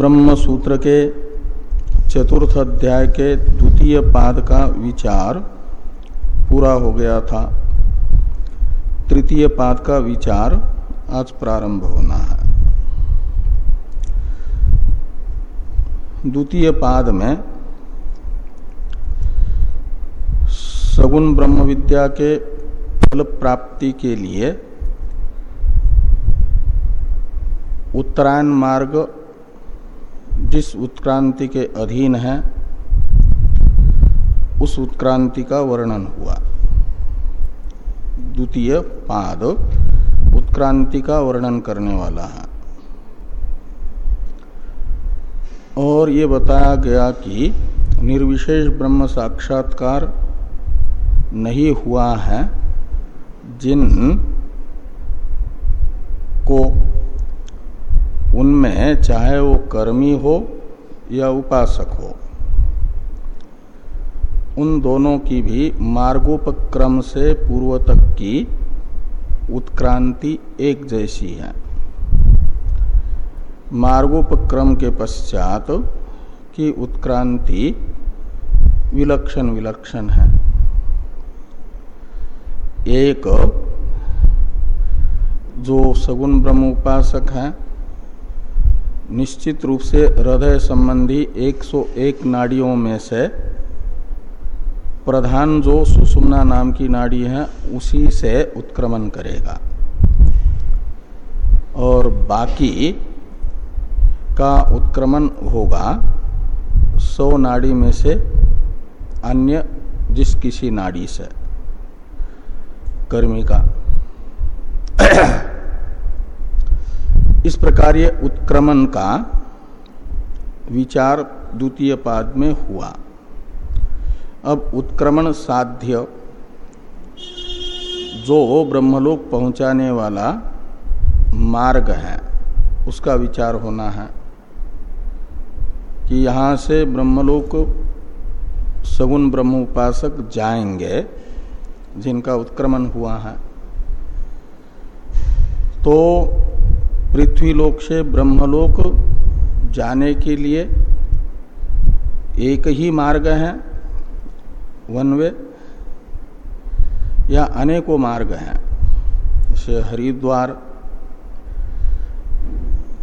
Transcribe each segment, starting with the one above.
ब्रह्म सूत्र के चतुर्थ अध्याय के द्वितीय पाद का विचार पूरा हो गया था। तृतीय पाद का विचार आज प्रारंभ होना है। द्वितीय पाद में सगुण ब्रह्म विद्या के फल प्राप्ति के लिए उत्तरायण मार्ग जिस उत्क्रांति के अधीन है, उस उत्क्रांति का वर्णन हुआ। द्वितीय पाद, उत्क्रांति का वर्णन करने वाला है। और ये बताया गया कि निर्विशेष ब्रह्म साक्षात्कार नहीं हुआ है, जिन को उनमें चाहे वो कर्मी हो या उपासक हो, उन दोनों की भी मार्गोपक्रम से पूर्व तक की उत्क्रांति एक जैसी है। मार्गोपक्रम के पश्चात की उत्क्रांति विलक्षण विलक्षण है। एक, जो सगुण ब्रह्म उपासक है निश्चित रूप से हृदय संबंधी 101 नाड़ियों में से प्रधान जो सुषुम्ना नाम की नाड़ी है, उसी से उत्क्रमण करेगा। और बाकी का उत्क्रमण होगा सौ नाड़ी में से अन्य जिस किसी नाड़ी से। कर्मी का। इस प्रकार ये उत्क्रमण का विचार द्वितीय पाद में हुआ। अब उत्क्रमण साध्य, जो ब्रह्मलोक पहुँचाने वाला मार्ग है, उसका विचार होना है कि यहाँ से ब्रह्मलोक सगुण ब्रह्म उपासक जाएँगे, जिनका उत्क्रमण हुआ है। तो पृथ्वीलोक से ब्रह्मलोक जाने के लिए एक ही मार्ग है, वन वे, या अनेकों मार्ग हैं। जैसे हरिद्वार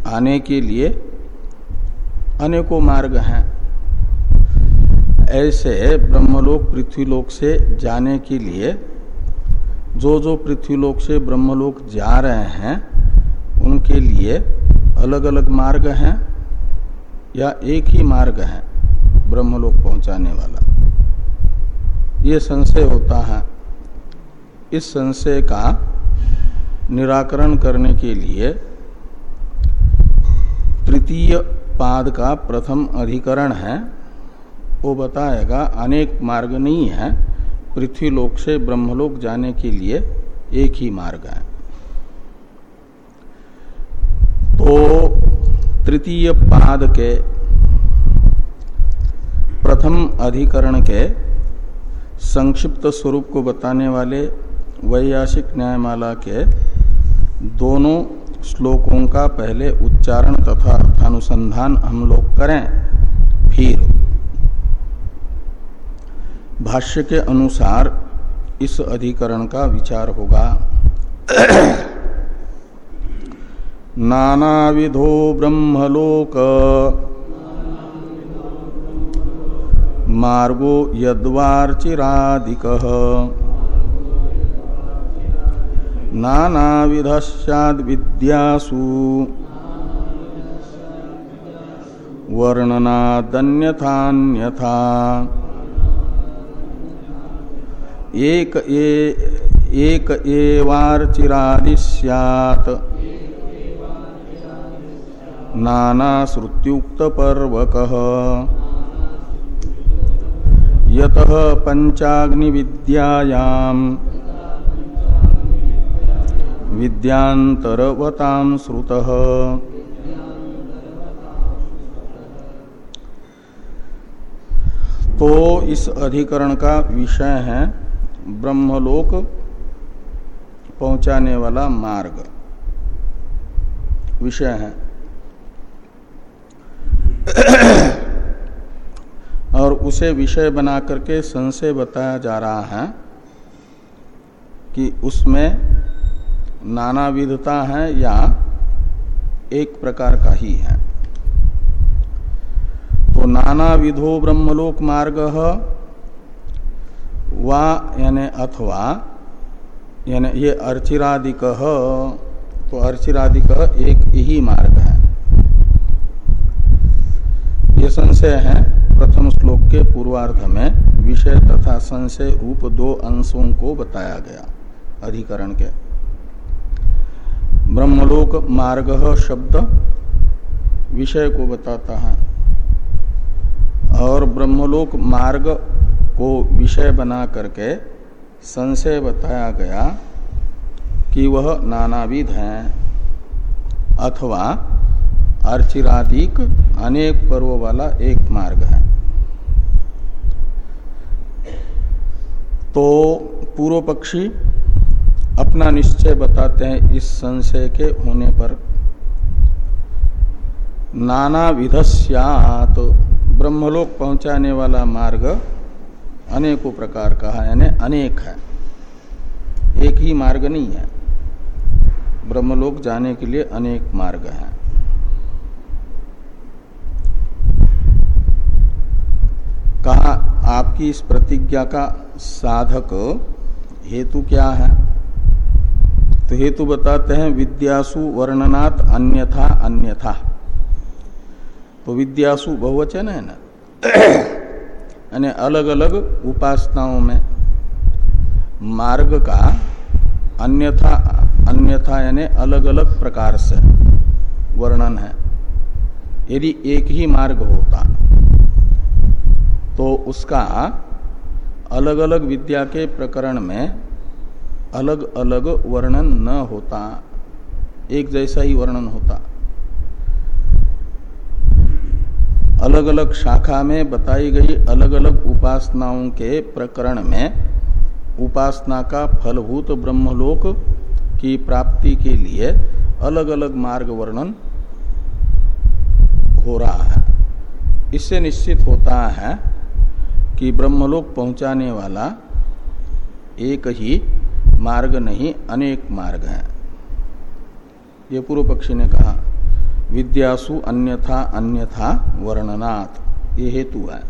आने के लिए अनेकों मार्ग हैं। ऐसे ब्रह्मलोक पृथ्वीलोक से जाने के लिए जो जो पृथ्वीलोक से ब्रह्मलोक जा रहे हैं उनके लिए अलग अलग मार्ग हैं या एक ही मार्ग है ब्रह्मलोक पहुँचाने वाला। ये संशय होता है। इस संशय का निराकरण करने के लिए तृतीय पाद का प्रथम अधिकरण है। वो बताएगा, अनेक मार्ग नहीं है, पृथ्वीलोक से ब्रह्मलोक जाने के लिए एक ही मार्ग है। तो तृतीय पाद के प्रथम अधिकरण के संक्षिप्त स्वरूप को बताने वाले वैयासिक न्यायमाला के दोनों श्लोकों का पहले उच्चारण तथा अनुसंधान हम लोग करें, फिर भाष्य के अनुसार इस अधिकरण का विचार होगा। नानाविधो ब्रह्मलोक। मार्गो यद्वार्चिरादिक नानाविधस्याद्विद्यासु। वर्णनादन्यथान्यथा। एक ए, एक एवार्चिरादि स्यात्। नाना श्रुत्युक्त पर्वक यत पंचाग्नि विद्यायाम विद्यांतरवताम श्रुत। तो इस अधिकरण का विषय है, ब्रह्मलोक पहुँचाने वाला मार्ग। विषय है। उसे विषय बना करके संशय बताया जा रहा है कि उसमें नाना विधता है या एक प्रकार का ही है। तो नाना विधो ब्रह्मलोक मार्ग वा यानी अथवा यानी ये अर्चिरादिक तो अर्चिरादिक एक ही मार्ग है ये संशय है। प्रथम श्लोक के पूर्वार्ध में विषय तथा संशय रूप दो अंशों को बताया गया, अधिकरण के। ब्रह्मलोक मार्ग शब्द विषय को बताता है, और ब्रह्मलोक मार्ग को विषय बना करके संशय बताया गया कि वह नानाविध है, अथवा अर्चिराधिक अनेक पर्व वाला एक मार्ग है। तो पूर्व पक्षी अपना निश्चय बताते हैं इस संशय के होने पर। नाना विधस्यात ब्रह्मलोक पहुँचाने वाला मार्ग अनेकों प्रकार का है, यानी अनेक है। एक ही मार्ग नहीं है। ब्रह्मलोक जाने के लिए अनेक मार्ग हैं। कहा, आपकी इस प्रतिज्ञा का साधक हेतु क्या है? तो हेतु बताते हैं, विद्यासु वर्णनात् अन्यथा अन्यथा। तो विद्यासु बहुवचन है ना? यानी अलग अलग उपासनाओं में मार्ग का अन्यथा अन्यथा यानी अलग अलग प्रकार से वर्णन है। यदि एक ही मार्ग होता तो उसका अलग अलग विद्या के प्रकरण में अलग अलग वर्णन न होता, एक जैसा ही वर्णन होता। अलग अलग शाखा में बताई गई अलग अलग उपासनाओं के प्रकरण में उपासना का फलभूत ब्रह्मलोक की प्राप्ति के लिए अलग अलग मार्ग वर्णन हो रहा है। इससे निश्चित होता है कि ब्रह्मलोक पहुँचाने वाला एक ही मार्ग नहीं, अनेक मार्ग है। ये पूर्व पक्षी ने कहा, विद्यासु अन्यथा अन्यथा वर्णनात्, ये हेतु है।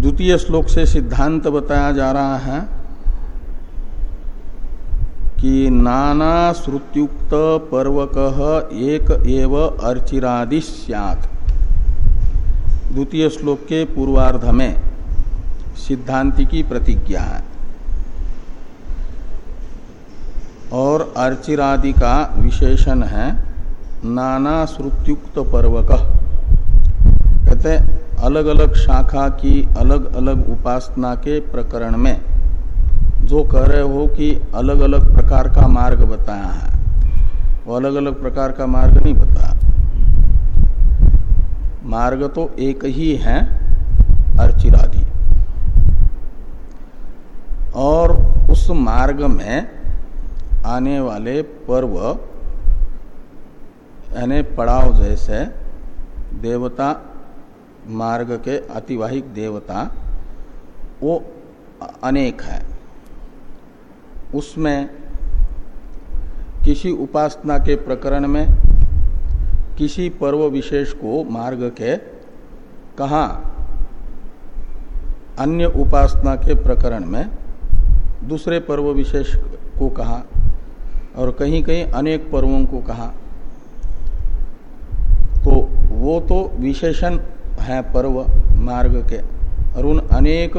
द्वितीय श्लोक से सिद्धांत बताया जा रहा है कि नाना श्रुत्युक्त पर्वक एक एव अर्चिरादि सैत द्वितीय श्लोक के पूर्वार्ध में सिद्धांति की प्रतिज्ञा है। और अर्चिरादि का विशेषण है, नाना श्रुत्युक्त पर्वक। कहते अलग अलग शाखा की अलग अलग उपासना के प्रकरण में जो कह रहे हो कि अलग अलग प्रकार का मार्ग बताया है, वो अलग अलग प्रकार का मार्ग नहीं बताया। मार्ग तो एक ही है, अर्चिरादि। और उस मार्ग में आने वाले पर्व, यानी पड़ाव जैसे देवता मार्ग के अतिवाहिक देवता, वो अनेक है। उसमें किसी उपासना के प्रकरण में किसी पर्व विशेष को मार्ग के कहा अन्य उपासना के प्रकरण में दूसरे पर्व विशेष को कहा और कहीं कहीं अनेक पर्वों को कहा? तो वो तो विशेषण है पर्व मार्ग के। और उन अनेक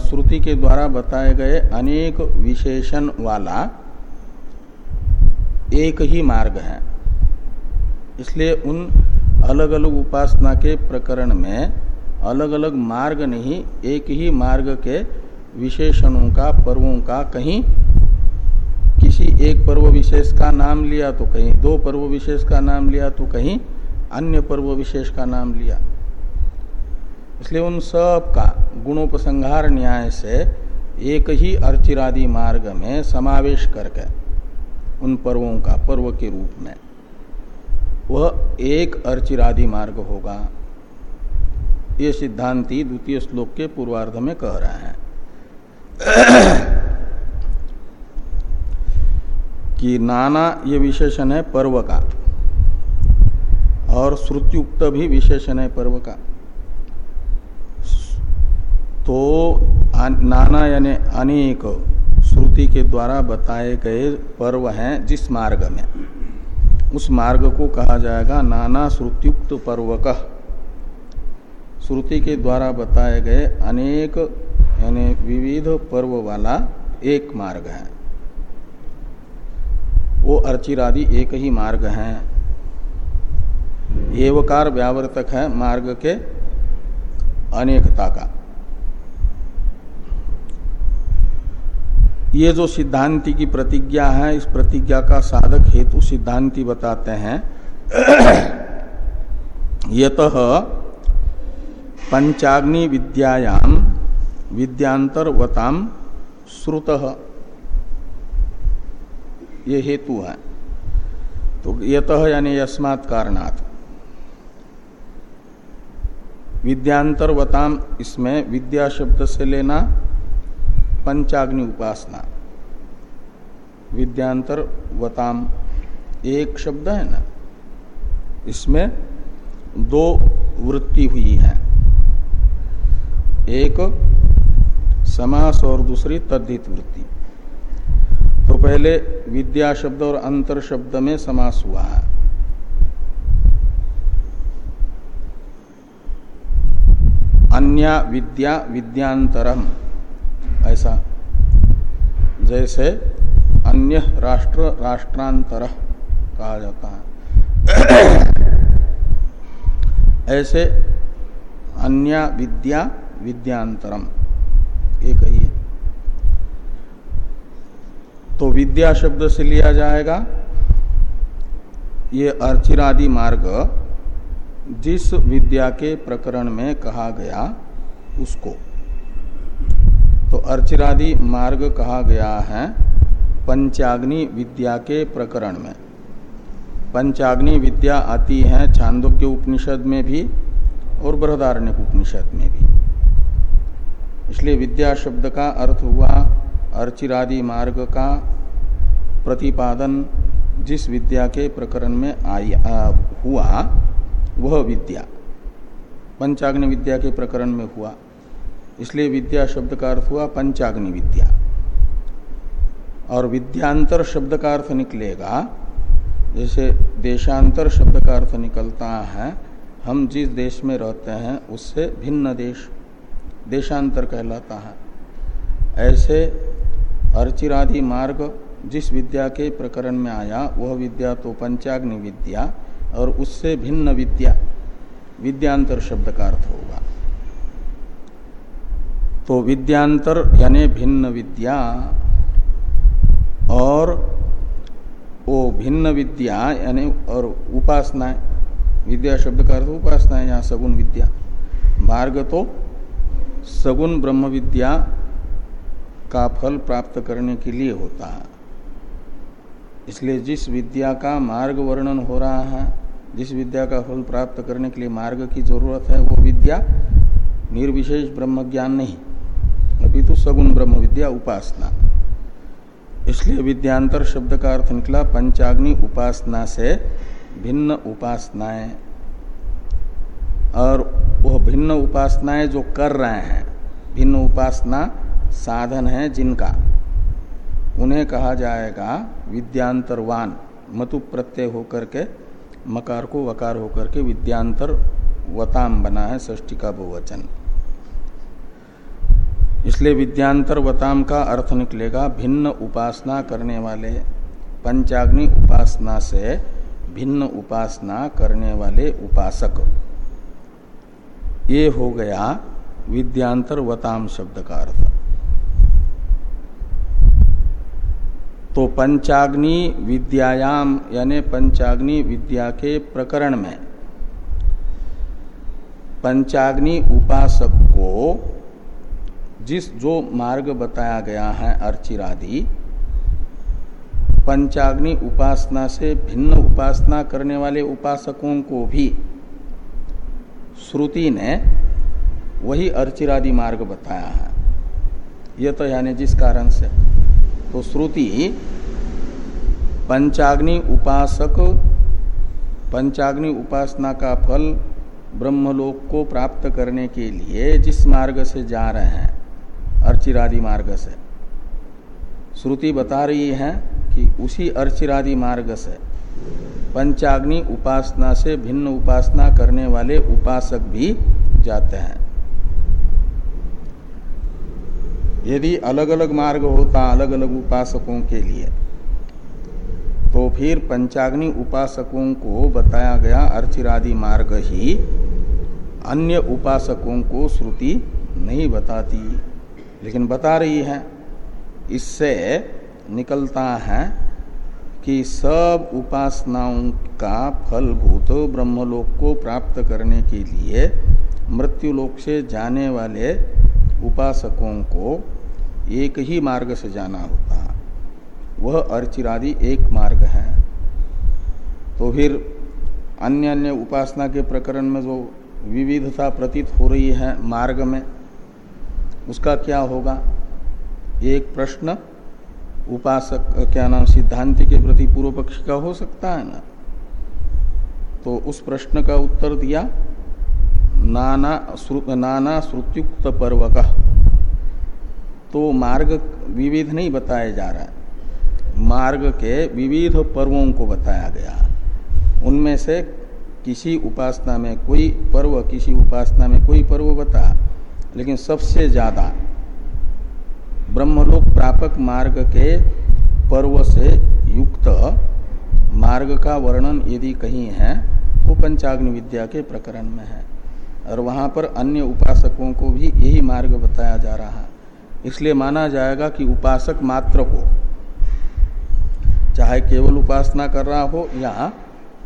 श्रुति के द्वारा बताए गए अनेक विशेषण वाला एक ही मार्ग है। इसलिए उन अलग अलग उपासना के प्रकरण में अलग अलग मार्ग नहीं, एक ही मार्ग के विशेषणों का, पर्वों का कहीं किसी एक पर्व विशेष का नाम लिया तो कहीं, दो पर्व विशेष का नाम लिया तो कहीं, अन्य पर्व विशेष का नाम लिया। इसलिए उन सब का गुणोपसंहार न्याय से एक ही अर्चिरादि मार्ग में समावेश करके उन पर्वों का पर्व के रूप में। वह एक अर्चिरादि मार्ग होगा। ये सिद्धांति द्वितीय श्लोक के पूर्वार्ध में कह रहे हैं। कि नाना, ये विशेषण है पर्व का। और श्रुतियुक्त भी विशेषण है पर्व का। तो नाना यानी अनेक श्रुति के द्वारा बताए गए पर्व हैं जिस मार्ग में। उस मार्ग को कहा जाएगा नाना श्रुतियुक्त पर्व का श्रुति के द्वारा बताए गए अनेक, यानी विविध पर्व वाला एक मार्ग है। वो अर्चिरादि एक ही मार्ग है। एवकार व्यावर्तक है मार्ग के अनेकता का। ये जो सिद्धांति की प्रतिज्ञा है, इस प्रतिज्ञा का साधक हेतु सिद्धांति बताते हैं। यत पंचाग्नि विद्यायाम विद्यांतरवताम श्रुत। ये हेतु है। तो यत यानी यस्मात् कारणात्। विद्यांतरवताम इसमें विद्या शब्द से लेना, पंचाग्नि उपासना। विद्यांतर वताम एक शब्द है ना? इसमें दो वृत्ति हुई है। एक समास और दूसरी तद्धित वृत्ति। तो पहले विद्या शब्द और अंतर शब्द में समास हुआ है। अन्य विद्या विद्यांतरम। ऐसा। जैसे अन्य राष्ट्र राष्ट्रांतर कहा जाता है। ऐसे अन्य विद्या विद्यांतरम। एक ही है तो विद्या शब्द से लिया जाएगा, ये अर्चिरादि मार्ग, जिस विद्या के प्रकरण में कहा गया उसको। तो अर्चिरादि मार्ग कहा गया है पंचाग्नि विद्या के प्रकरण में। पंचाग्नि विद्या आती है छांदोग्य उपनिषद में भी और बृहदारण्य उपनिषद में भी। इसलिए विद्या शब्द का अर्थ हुआ अर्चिरादि मार्ग का प्रतिपादन जिस विद्या के प्रकरण में आई हुआ, वह विद्या। पंचाग्नि विद्या के प्रकरण में हुआ। इसलिए विद्या शब्द का अर्थ हुआ पंचाग्नि विद्या। और विद्यांतर शब्द का अर्थ निकलेगा। जैसे देशांतर शब्द का अर्थ निकलता है, हम जिस देश में रहते हैं, उससे भिन्न देश, देशांतर कहलाता है। ऐसे अर्चिरादि मार्ग जिस विद्या के प्रकरण में आया, वह विद्या तो पंचाग्नि विद्या और उससे भिन्न विद्या, विद्यांतर शब्द का अर्थ होगा। तो विद्यांतर यानी भिन्न विद्या और वो भिन्न विद्या, यानी और उपासना, विद्या शब्द का अर्थ उपासना यहाँ सगुण विद्या। मार्ग तो सगुण ब्रह्म विद्या का फल प्राप्त करने के लिए होता है। इसलिए जिस विद्या का मार्ग वर्णन हो रहा है, जिस विद्या का फल प्राप्त करने के लिए मार्ग की ज़रूरत है, वो विद्या निर्विशेष ब्रह्म ज्ञान नहीं। अभी तो सगुण ब्रह्म विद्या उपासना। इसलिए विद्यांतर शब्द का अर्थ निकला, पंचाग्नि उपासना से भिन्न उपासनाएँ। और वह भिन्न उपासनाएँ जो कर रहे हैं, भिन्न उपासना साधन है जिनका। उन्हें कहा जाएगा विद्यांतरवान, मतु प्रत्यय होकर के, मकार को वकार होकर के विद्यांतर वताम बना है ष्टी का बहुवचन। इसलिए विद्यांतर वताम का अर्थ निकलेगा, भिन्न उपासना करने वाले, पंचाग्नि उपासना से भिन्न उपासना करने वाले उपासक। ये हो गया विद्यांतर वताम शब्द का अर्थ। तो पंचाग्नि विद्यायाम, यानी पंचाग्नि विद्या के प्रकरण में, पंचाग्नि उपासक को जिस जो मार्ग बताया गया है अर्चिरादि, पंचाग्नि उपासना से भिन्न उपासना करने वाले उपासकों को भी श्रुति ने वही अर्चिरादि मार्ग बताया है। यह तो यानी जिस कारण से। तो श्रुति, पंचाग्नि उपासक, पंचाग्नि उपासना का फल ब्रह्मलोक को प्राप्त करने के लिए जिस मार्ग से जा रहे हैं अर्चिरादि मार्ग से। श्रुति बता रही है कि उसी अर्चिरादि मार्ग से पंचाग्नि उपासना से भिन्न उपासना करने वाले उपासक भी जाते हैं। यदि अलग अलग मार्ग होता अलग अलग उपासकों के लिए तो फिर पंचाग्नि उपासकों को बताया गया अर्चिरादि मार्ग ही अन्य उपासकों को श्रुति नहीं बताती। लेकिन बता रही है, इससे निकलता है कि सब उपासनाओं का फलभूत ब्रह्मलोक को प्राप्त करने के लिए मृत्युलोक से जाने वाले उपासकों को एक ही मार्ग से जाना होता। है वह अर्चिरादि एक मार्ग है। तो फिर अन्य अन्य उपासना के प्रकरण में जो विविधता प्रतीत हो रही है मार्ग में उसका क्या होगा? एक प्रश्न उपासक क्या नाम, सिद्धांति के प्रति पूर्व पक्ष का हो सकता है ना? तो उस प्रश्न का उत्तर दिया, नाना नाना श्रुत्युक्त पर्व का तो मार्ग विविध नहीं बताया जा रहा है। मार्ग के विविध पर्वों को बताया गया। उनमें से किसी उपासना में कोई पर्व, किसी उपासना में कोई पर्व बता। लेकिन सबसे ज़्यादा ब्रह्मलोक प्रापक मार्ग के पर्व से युक्त मार्ग का वर्णन यदि कहीं है तो पंचाग्नि विद्या के प्रकरण में है। और वहाँ पर अन्य उपासकों को भी यही मार्ग बताया जा रहा। है इसलिए माना जाएगा कि उपासक मात्र को चाहे केवल उपासना कर रहा हो या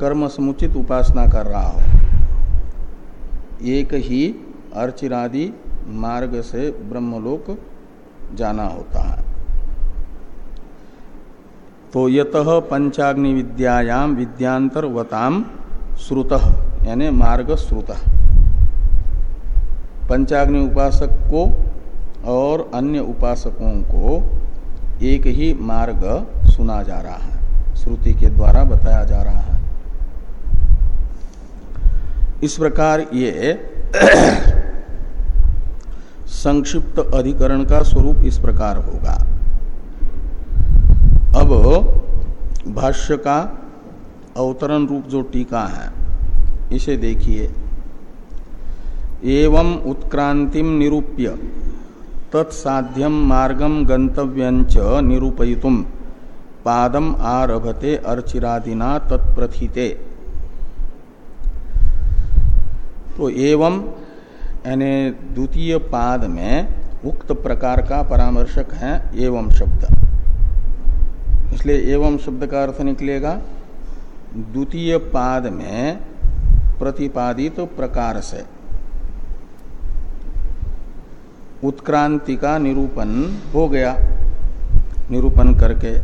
कर्म समुचित उपासना कर रहा हो। एक ही अर्चिरादि मार्ग से ब्रह्मलोक जाना होता है। तो यत पंचाग्नि विद्यायाम विद्यांतरवताम श्रुत, यानी मार्ग श्रुत। पंचाग्नि उपासक को और अन्य उपासकों को एक ही मार्ग सुना जा रहा है, श्रुति के द्वारा बताया जा रहा है। इस प्रकार ये संक्षिप्त अधिकरण का स्वरूप इस प्रकार होगा। अब भाष्य का अवतरण रूप जो टीका है, इसे देखिए। एवं उत्क्रांतिम निरूप्य तत्साध्यम मार्गम गंतव्यंच निरूपयितुम पादम आरभते अर्चिरादिना तत्प्रथिते। तो एवं यानी द्वितीय पाद में उक्त प्रकार का परामर्शक है एवं शब्द। इसलिए एवं शब्द का अर्थ निकलेगा, द्वितीय पाद में प्रतिपादित तो प्रकार से। उत्क्रांति का निरूपण हो गया, निरूपण करके।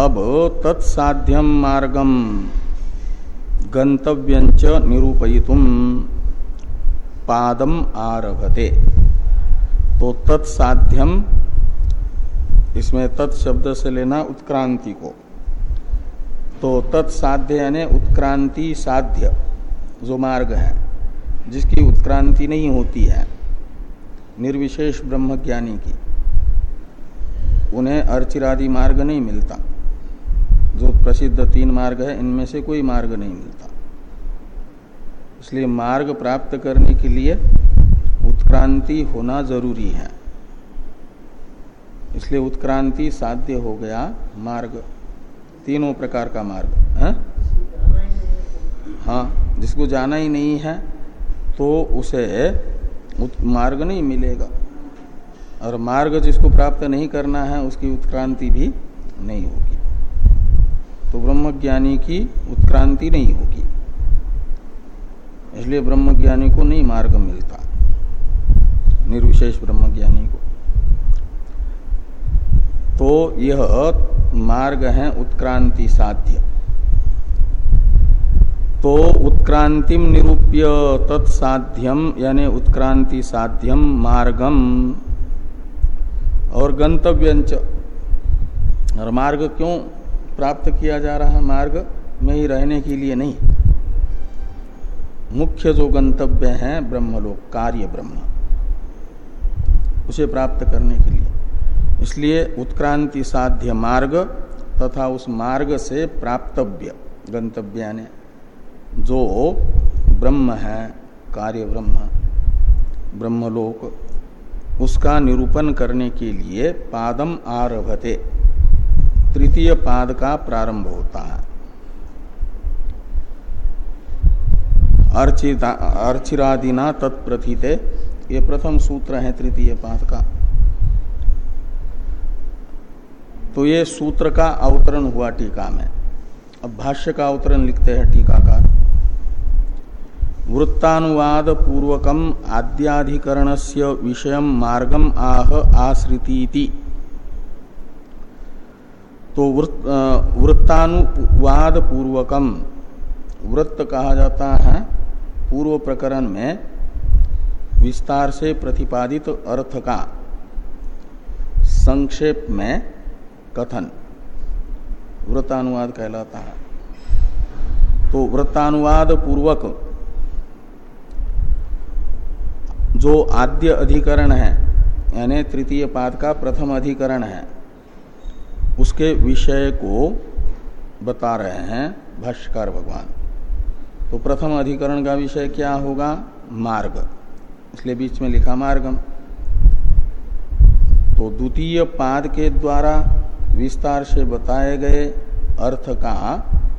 अब तत्साध्यम मार्गम गंतव्यंच निरूपयितुम। पादम आरभते। तो तत्साध्यम, इसमें तत्शब्द से लेना उत्क्रांति को। तो तत्साध्य यानी उत्क्रांति साध्य, जो मार्ग है, जिसकी उत्क्रांति नहीं होती है, निर्विशेष ब्रह्म ज्ञानी की। उन्हें अर्चिरादि मार्ग नहीं मिलता। जो प्रसिद्ध तीन मार्ग है, इनमें से कोई मार्ग नहीं मिलता। इसलिए मार्ग प्राप्त करने के लिए उत्क्रांति होना ज़रूरी है। इसलिए उत्क्रांति साध्य हो गया मार्ग। तीनों प्रकार का मार्ग, है? हाँ जिसको जाना ही नहीं है तो उसे मार्ग नहीं मिलेगा। और मार्ग जिसको प्राप्त नहीं करना है, उसकी उत्क्रांति भी नहीं होगी। तो ब्रह्मज्ञानी की उत्क्रांति नहीं होगी। इसलिए ब्रह्मज्ञानी को नहीं मार्ग मिलता। निर्विशेष ब्रह्मज्ञानी को। तो यह मार्ग है उत्क्रांति साध्य। तो उत्क्रांतिम निरूप्य तत्साध्यम, यानी उत्क्रांति साध्यम मार्गम, और गंतव्यंच। और मार्ग क्यों प्राप्त किया जा रहा है? मार्ग में ही रहने के लिए नहीं। मुख्य जो गंतव्य है, ब्रह्मलोक, कार्य ब्रह्म, उसे प्राप्त करने के लिए। इसलिए उत्क्रांति साध्य मार्ग तथा उस मार्ग से प्राप्तव्य गंतव्य ने जो ब्रह्म है, कार्य ब्रह्म, ब्रह्मलोक, उसका निरूपण करने के लिए पादम आरभते, तृतीय पाद का प्रारंभ होता है। अर्चिरादिना तत्प्रथित। ये प्रथम सूत्र है तृतीय पाद का। तो ये सूत्र का अवतरण हुआ टीका में। अब भाष्य का अवतरण लिखते हैं टीकाकार। वृत्तानुवाद पूर्वकम आद्याधिकरण से विषय मार्गम आह आश्रिती तो वृत्तानुवाद पूर्वकम। वृत्त कहा जाता है पूर्व प्रकरण में विस्तार से प्रतिपादित अर्थ का संक्षेप में कथन। वृत्तानुवाद कहलाता है। तो वृत्तानुवाद पूर्वक जो आद्य अधिकरण है, यानी तृतीय पाद का प्रथम अधिकरण है, उसके विषय को बता रहे हैं भाष्यकार भगवान। तो प्रथम अधिकरण का विषय क्या होगा? मार्ग। इसलिए बीच में लिखा मार्गम तो द्वितीय पाद के द्वारा विस्तार से बताए गए अर्थ का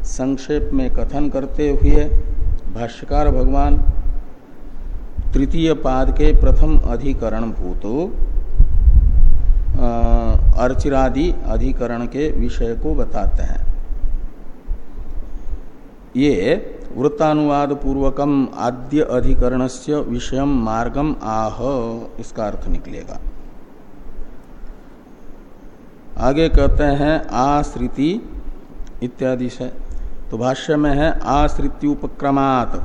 संक्षेप में कथन करते हुए भाष्यकार भगवान तृतीय पाद के प्रथम अधिकरण भूत अर्चिरादि अधिकरण के विषय को बताते हैं। ये वृत्तानुवाद पूर्वकम आद्य अधिकरण से विषय मार्गम आह, इसका अर्थ निकलेगा। आगे कहते हैं, आश्रिति इत्यादि से। तो भाष्य में है आश्रित्युपक्रमात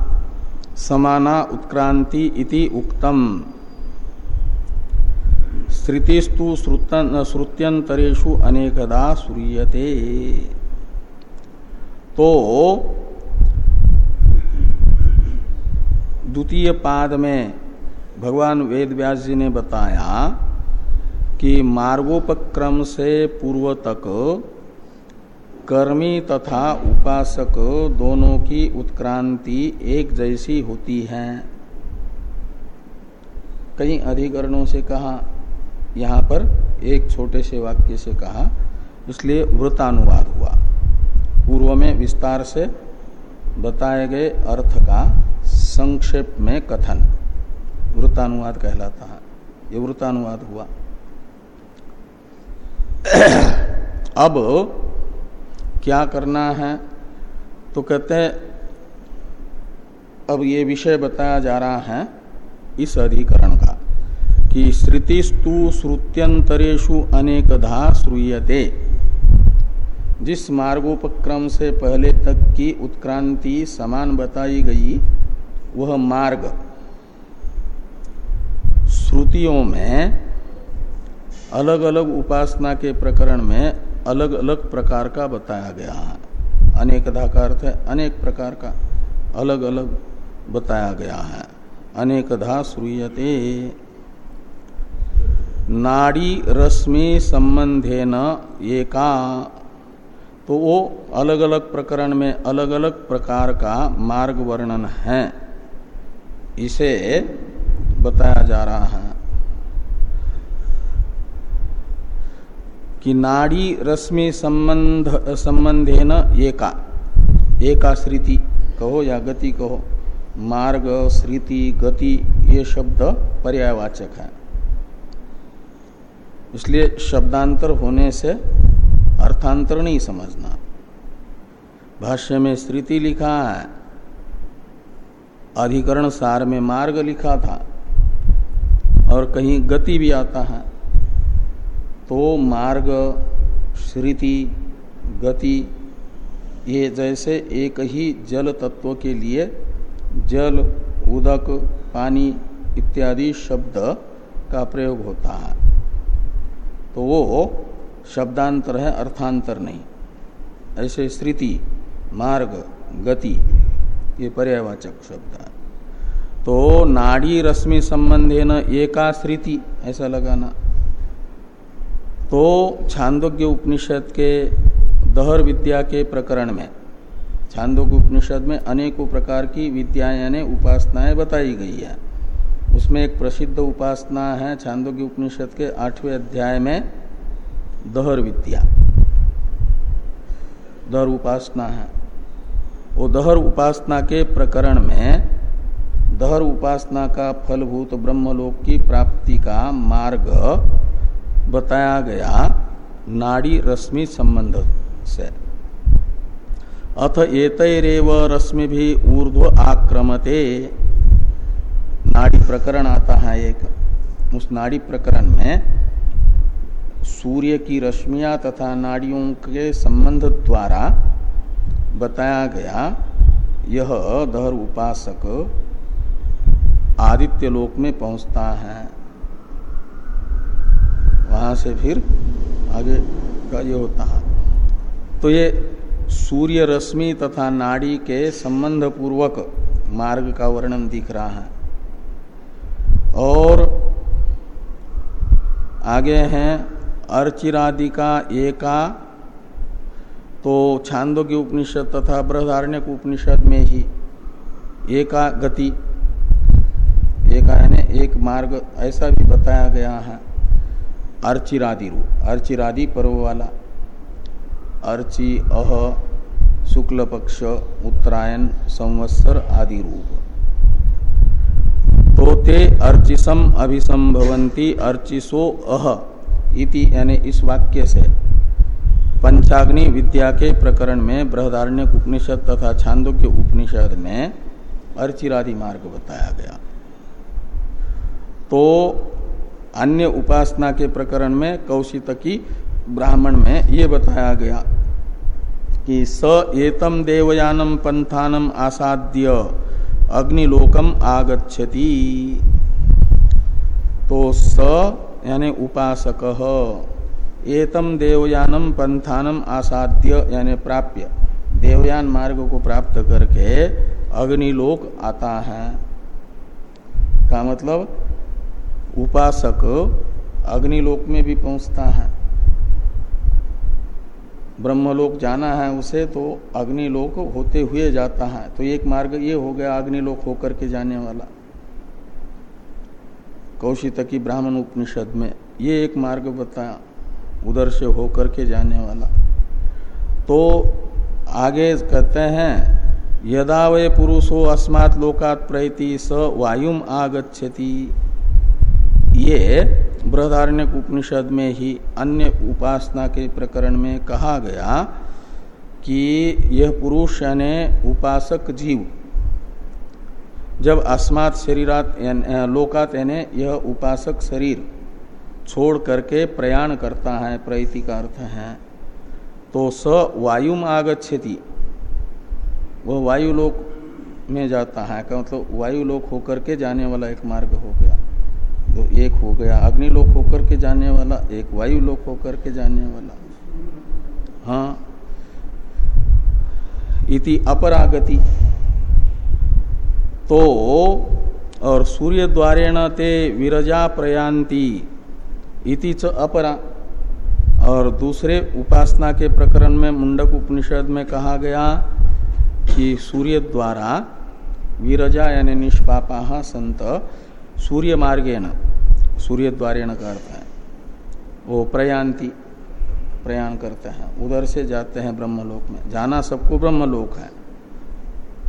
समाना उत्क्रांति इति उक्तम। श्रुतिस्तु श्रुत्यंतरेशु अनेकदा सूर्यते। तो द्वितीय पाद में भगवान वेद व्यास जी ने बताया कि मार्गोपक्रम से पूर्व तक कर्मी तथा उपासक दोनों की उत्क्रांति एक जैसी होती है। कई अधिकरणों से कहा, यहाँ पर एक छोटे से वाक्य से कहा, इसलिए वृतानुवाद हुआ। पूर्व में विस्तार से बताए गए अर्थ का संक्षेप में कथन। वृतानुवाद कहलाता है। ये वृतानुवाद हुआ। अब क्या करना है? तो कहते हैं, अब ये विषय बताया जा रहा है इस अधिकरण का कि श्रुतिस्तु श्रुत्यंतरेशु अनेकधा श्रूयते। जिस मार्गोपक्रम से पहले तक की उत्क्रांति समान बताई गई वह मार्ग। श्रुतियों में अलग अलग उपासना के प्रकरण में अलग अलग प्रकार का बताया गया है। अनेकधा का अर्थ है अनेक प्रकार का अलग अलग बताया गया है। अनेकधा श्रूयते। नाड़ी रश्मि संबंधे न एका। तो वो अलग अलग प्रकरण में अलग अलग प्रकार का मार्ग वर्णन है। इसे बताया जा रहा है कि नाड़ी रश्मि संबंध संबंधे न एका एका श्रुति कहो या गति कहो, मार्ग, श्रुति, गति, ये शब्द पर्यायवाचक है। इसलिए शब्दांतर होने से अर्थांतर नहीं समझना। भाष्य में स्थिति लिखा है अधिकरण सार में मार्ग लिखा था और कहीं गति भी आता है तो मार्ग, श्रुति, गति, ये जैसे एक ही जल तत्व के लिए जल, उदक, पानी इत्यादि शब्द का प्रयोग होता है। तो वो शब्दांतर है, अर्थांतर नहीं। ऐसे स्थिति मार्ग, गति ये पर्यावाचक शब्द है। तो नाड़ी रश्मि संबंधे न एका स्मृति ऐसा लगाना। तो छांदोग्य उपनिषद के दहर विद्या के प्रकरण में, छांदोग्य उपनिषद में अनेकों प्रकार की विद्याएँ यानी उपासनाएँ बताई गई है। उसमें एक प्रसिद्ध उपासना है छांदोग्य उपनिषद के आठवें अध्याय में दहर विद्या। दहर उपासना है। वो दहर उपासना के प्रकरण में दहर उपासना का फलभूत ब्रह्मलोक की प्राप्ति का मार्ग बताया गया नाड़ी रश्मि संबंध से। अथ एतरेव रश्मि भी ऊर्ध्व आक्रमते। नाड़ी प्रकरण आता है एक। उस नाड़ी प्रकरण में सूर्य की रश्मियाँ तथा नाड़ियों के संबंध द्वारा बताया गया, यह दहर उपासक आदित्य लोक में पहुँचता है। वहाँ से फिर आगे का ये होता है। तो ये सूर्य रश्मि तथा नाड़ी के संबंध पूर्वक मार्ग का वर्णन दिख रहा है। और आगे हैं अर्चिरादि का एका तो छांदोग्य उपनिषद तथा बृहदारण्यक उपनिषद में ही एका गति एका यानी एक मार्ग ऐसा भी बताया गया है, अर्चिरादि रूप। अर्चिरादि पर्व वाला। अर्चि, अह शुक्ल पक्ष उत्तरायण, संवत्सर आदि रूप। तो ते अर्चिसम अभिसंभवंती अर्चिसो अह इति यानी इस वाक्य से। पंचाग्नि विद्या के प्रकरण में बृहदारण्य उपनिषद तथा छांदोग्य उपनिषद में अर्चिरादि मार्ग बताया गया। तो अन्य उपासना के प्रकरण में कौशितकी ब्राह्मण में ये बताया गया कि स एतम देवयानम पंथानम आसाद्य अग्निलोकम आगच्छति। तो स यानी उपासक एतम देवयानम पंथानम आसाद्य, यानी प्राप्य। देवयान मार्ग को प्राप्त करके अग्निलोक आता है। का मतलब? उपासक अग्निलोक में भी पहुँचता है। ब्रह्मलोक जाना है उसे तो अग्निलोक होते हुए जाता है। तो एक मार्ग ये हो गया अग्निलोक होकर के जाने वाला। कौशितकी ब्राह्मण उपनिषद में ये एक मार्ग बताया उधर से होकर के जाने वाला। तो आगे कहते हैं, यदा वे पुरुषो अस्मात् लोकात प्रति स वायुम आगछति ये बृहदारण्य उपनिषद में ही अन्य उपासना के प्रकरण में कहा गया कि यह पुरुष यानी उपासक जीव। जब अस्मात् शरीरात लोकात यानी यह उपासक शरीर। छोड़ करके प्रयाण करता है प्रैति का अर्थ है तो स वायुम आगछति वह वायुलोक में जाता है का मतलब वायुलोक होकर के जाने वाला एक मार्ग हो गया। तो एक हो गया अग्निलोक होकर के जाने वाला, एक वायुलोक होकर के जाने वाला। हाँ। इति अपरागति। तो और सूर्य द्वारेण ते विरजा प्रयांति इति च अपरा। और दूसरे उपासना के प्रकरण में मुंडक उपनिषद में कहा गया कि सूर्य द्वारा विरजा यानी निष्पापा संत सूर्य मार्गेण, सूर्य द्वारेण का अर्थ है। वो प्रयांति प्रयाण करते हैं। उधर से जाते हैं ब्रह्मलोक में। जाना सबको ब्रह्मलोक है।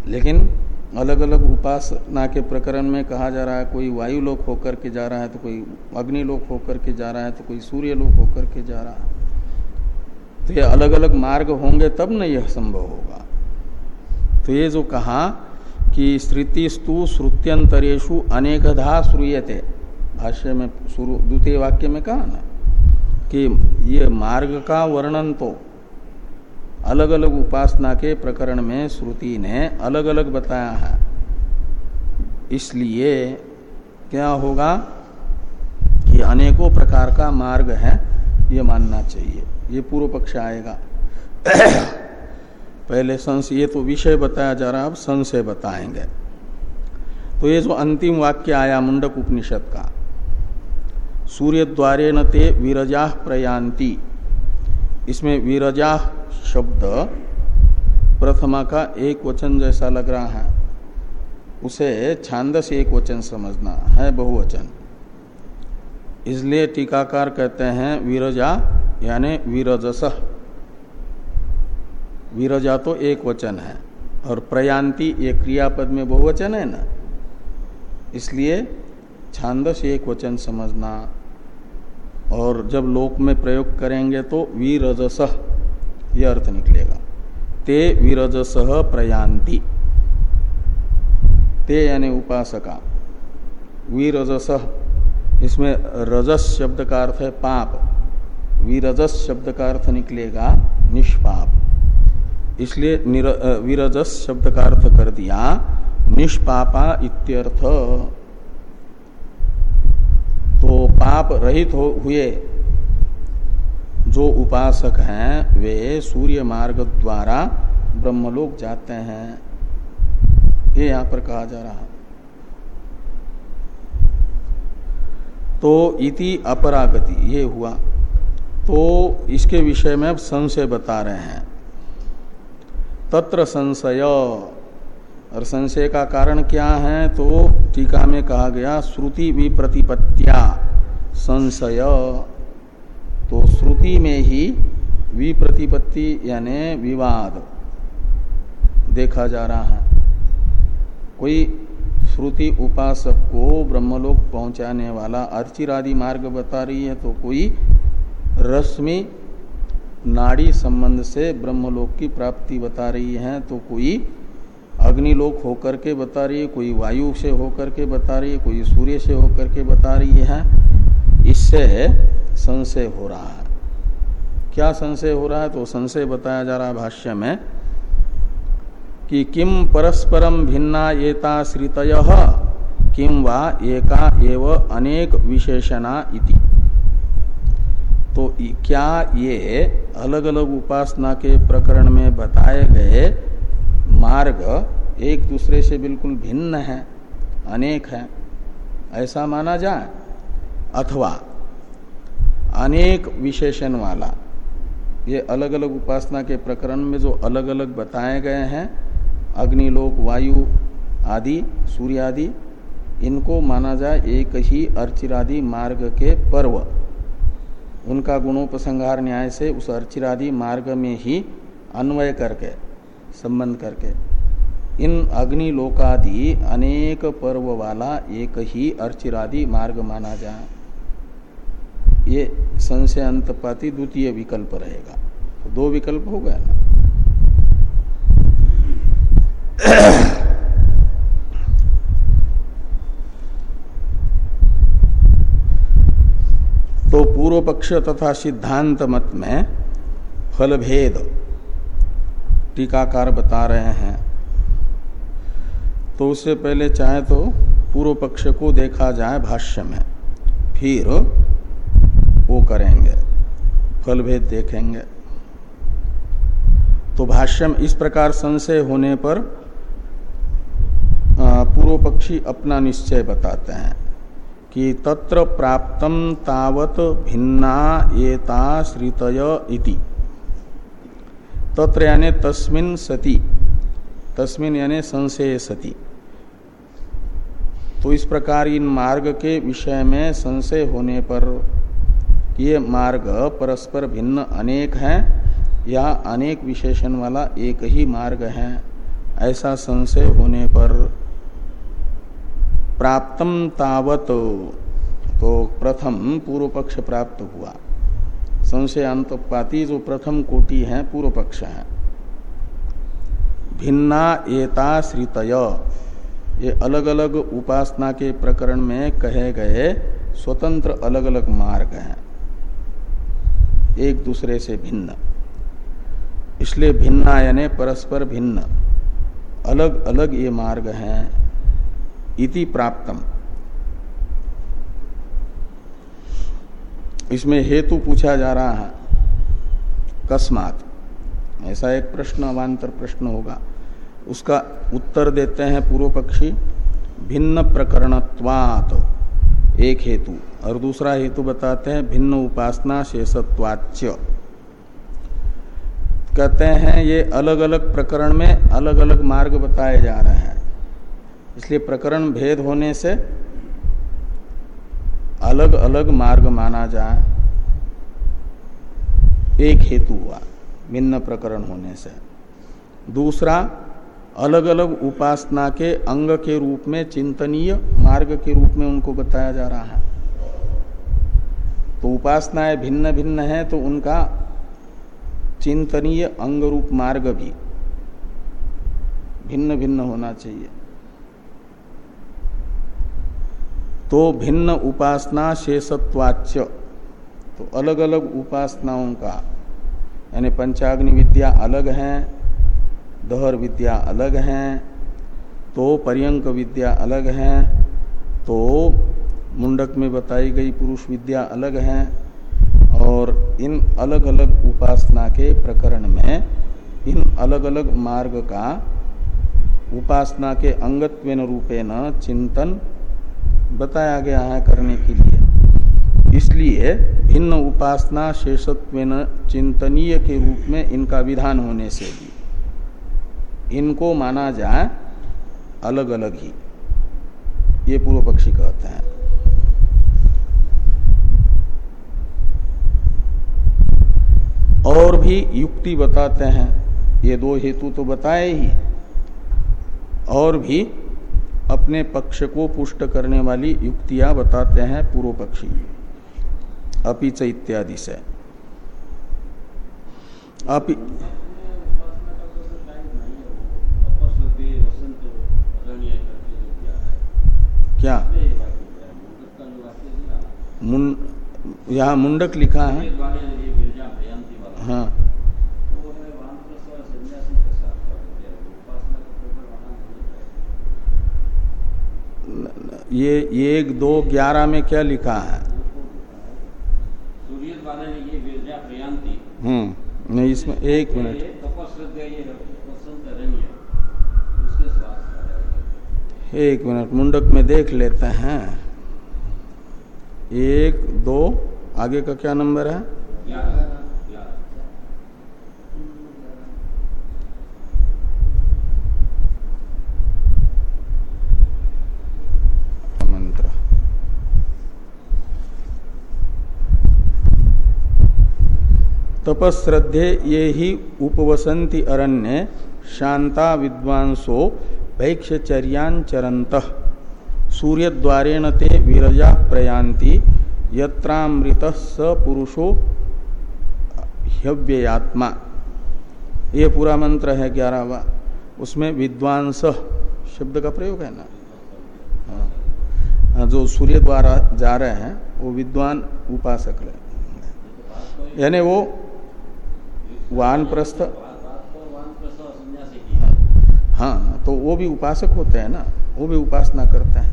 लेकिन अलग अलग उपासना के प्रकरण में कहा जा रहा है, कोई वायु लोक होकर के जा रहा है तो कोई अग्नि लोक होकर के जा रहा है तो कोई सूर्य लोक होकर के जा रहा है। तो ये अलग अलग मार्ग होंगे, तब न यह संभव होगा। तो ये जो कहा कि श्रुतिस्तु श्रुत्यंतरेशु अनेकधा श्रूयते, भाष्य में शुरू, द्वितीय वाक्य में कहा ना, कि ये मार्ग का वर्णन तो अलग अलग उपासना के प्रकरण में श्रुति ने अलग अलग बताया है। इसलिए क्या होगा कि अनेकों प्रकार का मार्ग है, ये मानना चाहिए। ये पूर्व पक्ष आएगा। पहले संशय ये तो विषय बताया जा रहा अब संशय बताएँगे। तो ये जो अंतिम वाक्य आया मुंडक उपनिषद का सूर्य द्वारे न ते विरजा प्रयांति इसमें विरजा शब्द प्रथमा का एक वचन जैसा लग रहा है। उसे छांदस एक वचन समझना है, बहुवचन। इसलिए टीकाकार कहते हैं विरजा, यानी विरजस। विरजा तो एक वचन है, और प्रयांति ये क्रियापद में बहुवचन है ना। इसलिए छांदस एक वचन समझना और जब लोक में प्रयोग करेंगे तो वीरजस यह अर्थ निकलेगा। ते वीरजस प्रयांति ते यानी उपासका। वीरजस, इसमें रजस शब्द का अर्थ है पाप। वीरजस शब्द का अर्थ निकलेगा निष्पाप। इसलिए वीरजस शब्द का अर्थ कर दिया, निष्पापा इत्यर्थ। पाप रहित हो हुए। जो उपासक हैं, वे सूर्य मार्ग द्वारा ब्रह्मलोक जाते हैं। ये यहाँ पर कहा जा रहा। तो इति अपरागति, ये हुआ। तो इसके विषय में अब संशय बता रहे हैं। तत्र संशय। और संशय का कारण क्या है? तो टीका में कहा गया, श्रुति विप्रतिपत्तिया। संशय तो श्रुति में ही विप्रतिपत्ति यानी विवाद देखा जा रहा है। कोई श्रुति उपासक को ब्रह्मलोक पहुँचाने वाला अर्चिरादि मार्ग बता रही है तो कोई रश्मि नाड़ी संबंध से ब्रह्मलोक की प्राप्ति बता रही है तो कोई अग्निलोक होकर के बता रही है, कोई वायु से होकर के बता रही है, कोई सूर्य से होकर के बता रही है। इससे संशय हो रहा है। क्या संशय हो रहा है? तो संशय बताया जा रहा है भाष्य में कि किम परस्परम भिन्ना एताश्रित किम वा एका एव अनेक विशेषणा इति। तो क्या ये अलग अलग उपासना के प्रकरण में बताए गए मार्ग एक दूसरे से बिल्कुल भिन्न है, अनेक है? ऐसा माना जाए अथवा अनेक विशेषण वाला, ये अलग अलग उपासना के प्रकरण में जो अलग अलग बताए गए हैं अग्निलोक वायु आदि, सूर्य आदि, इनको माना जाए एक ही अर्चिरादि मार्ग के पर्व। उनका गुणोपसंहार न्याय से उस अर्चिरादि मार्ग में ही अन्वय करके, संबंध करके, इन अग्निलोकादि अनेक पर्व वाला एक ही अर्चिरादि मार्ग माना जाए। ये संशय अंतपाती द्वितीय विकल्प रहेगा। तो दो विकल्प हो गया ना। तो पूर्व पक्ष तथा सिद्धांत मत में फल भेद टीकाकार बता रहे हैं। तो उससे पहले चाहे तो पूर्व पक्ष को देखा जाए भाष्य में। फिर करेंगे फल भेद देखेंगे। तो भाष्य में इस प्रकार संशय होने पर पूर्व पक्षी अपना निश्चय बताते हैं कि तत्र प्राप्तम तावत भिन्ना एता श्रितय इति। तत्र यानी तस्मिन सती, तस्मिन यानी संशय सती। तो इस प्रकार इन मार्ग के विषय में संशय होने पर ये मार्ग परस्पर भिन्न अनेक हैं या अनेक विशेषण वाला एक ही मार्ग है, ऐसा संशय होने पर प्राप्तम तावत तो प्रथम पूर्व पक्ष प्राप्त हुआ। संशय अंतपाती जो प्रथम कोटि है पूर्व पक्ष है। भिन्ना एताश्रितय ये अलग अलग उपासना के प्रकरण में कहे गए स्वतंत्र अलग अलग मार्ग हैं। एक दूसरे से भिन्न। इसलिए भिन्ना यानी परस्पर भिन्न। अलग अलग ये मार्ग हैं। इति प्राप्तम। इसमें हेतु पूछा जा रहा है। कस्मात। ऐसा एक प्रश्न, अवान्तर प्रश्न होगा। उसका उत्तर देते हैं पूर्व पक्षी भिन्न प्रकरणत्वात। एक हेतु। और दूसरा हेतु बताते हैं, भिन्न उपासना शेषत्वाच्य। कहते हैं, ये अलग अलग प्रकरण में अलग अलग मार्ग बताए जा रहे हैं। इसलिए प्रकरण भेद होने से अलग अलग मार्ग माना जाए। एक हेतु हुआ, भिन्न प्रकरण होने से। दूसरा अलग अलग उपासना के अंग के रूप में चिंतनीय मार्ग के रूप में उनको बताया जा रहा है। तो उपासनाएँ भिन्न भिन्न है तो उनका चिंतनीय अंग रूप मार्ग भी भिन्न भिन्न होना चाहिए। तो भिन्न उपासना शेषत्वाच्य तो अलग अलग उपासनाओं का, यानी पंचाग्नि विद्या अलग है, दहर विद्या अलग है तो पर्यंक विद्या अलग है तो मुंडक में बताई गई पुरुष विद्या अलग है और इन अलग अलग उपासना के प्रकरण में इन अलग अलग मार्ग का उपासना के अंगत्व रूपेण चिंतन बताया गया है करने के लिए। इसलिए भिन्न उपासना शेषत्व चिंतनीय के रूप में इनका विधान होने से भी इनको माना जाए अलग अलग ही। ये पूर्व पक्षी कहते हैं। और भी युक्ति बताते हैं। ये दो हेतु तो बताए ही। और भी अपने पक्ष को पुष्ट करने वाली युक्तियाँ बताते हैं पूर्व पक्षी। अपिच इत्यादि से। अपि क्या? मुं, यहाँ मुंडक लिखा है। हाँ ये एक दो ग्यारह में क्या लिखा है? हम्म नहीं इसमें एक मिनट। एक मिनट मुंडक में देख लेते हैं। एक दो आगे का क्या नंबर है मंत्र तपश्रद्धे ये ही उपवसंति अरण्य शांता विद्वांसो भैक्षचर्यांचरत सूर्य द्वारेण ते विरजा प्रयांति यत्रामृत स पुरुषो ह्यव्ययात्मा। ये पूरा मंत्र है ग्यारहवा। उसमें विद्वांस शब्द का प्रयोग है ना? हाँ। जो सूर्य द्वारा जा रहे हैं, वो विद्वान उपासक यानी वो वान प्रस्थ हाँ तो वो भी उपासक होते हैं ना, वो भी उपासना करते हैं।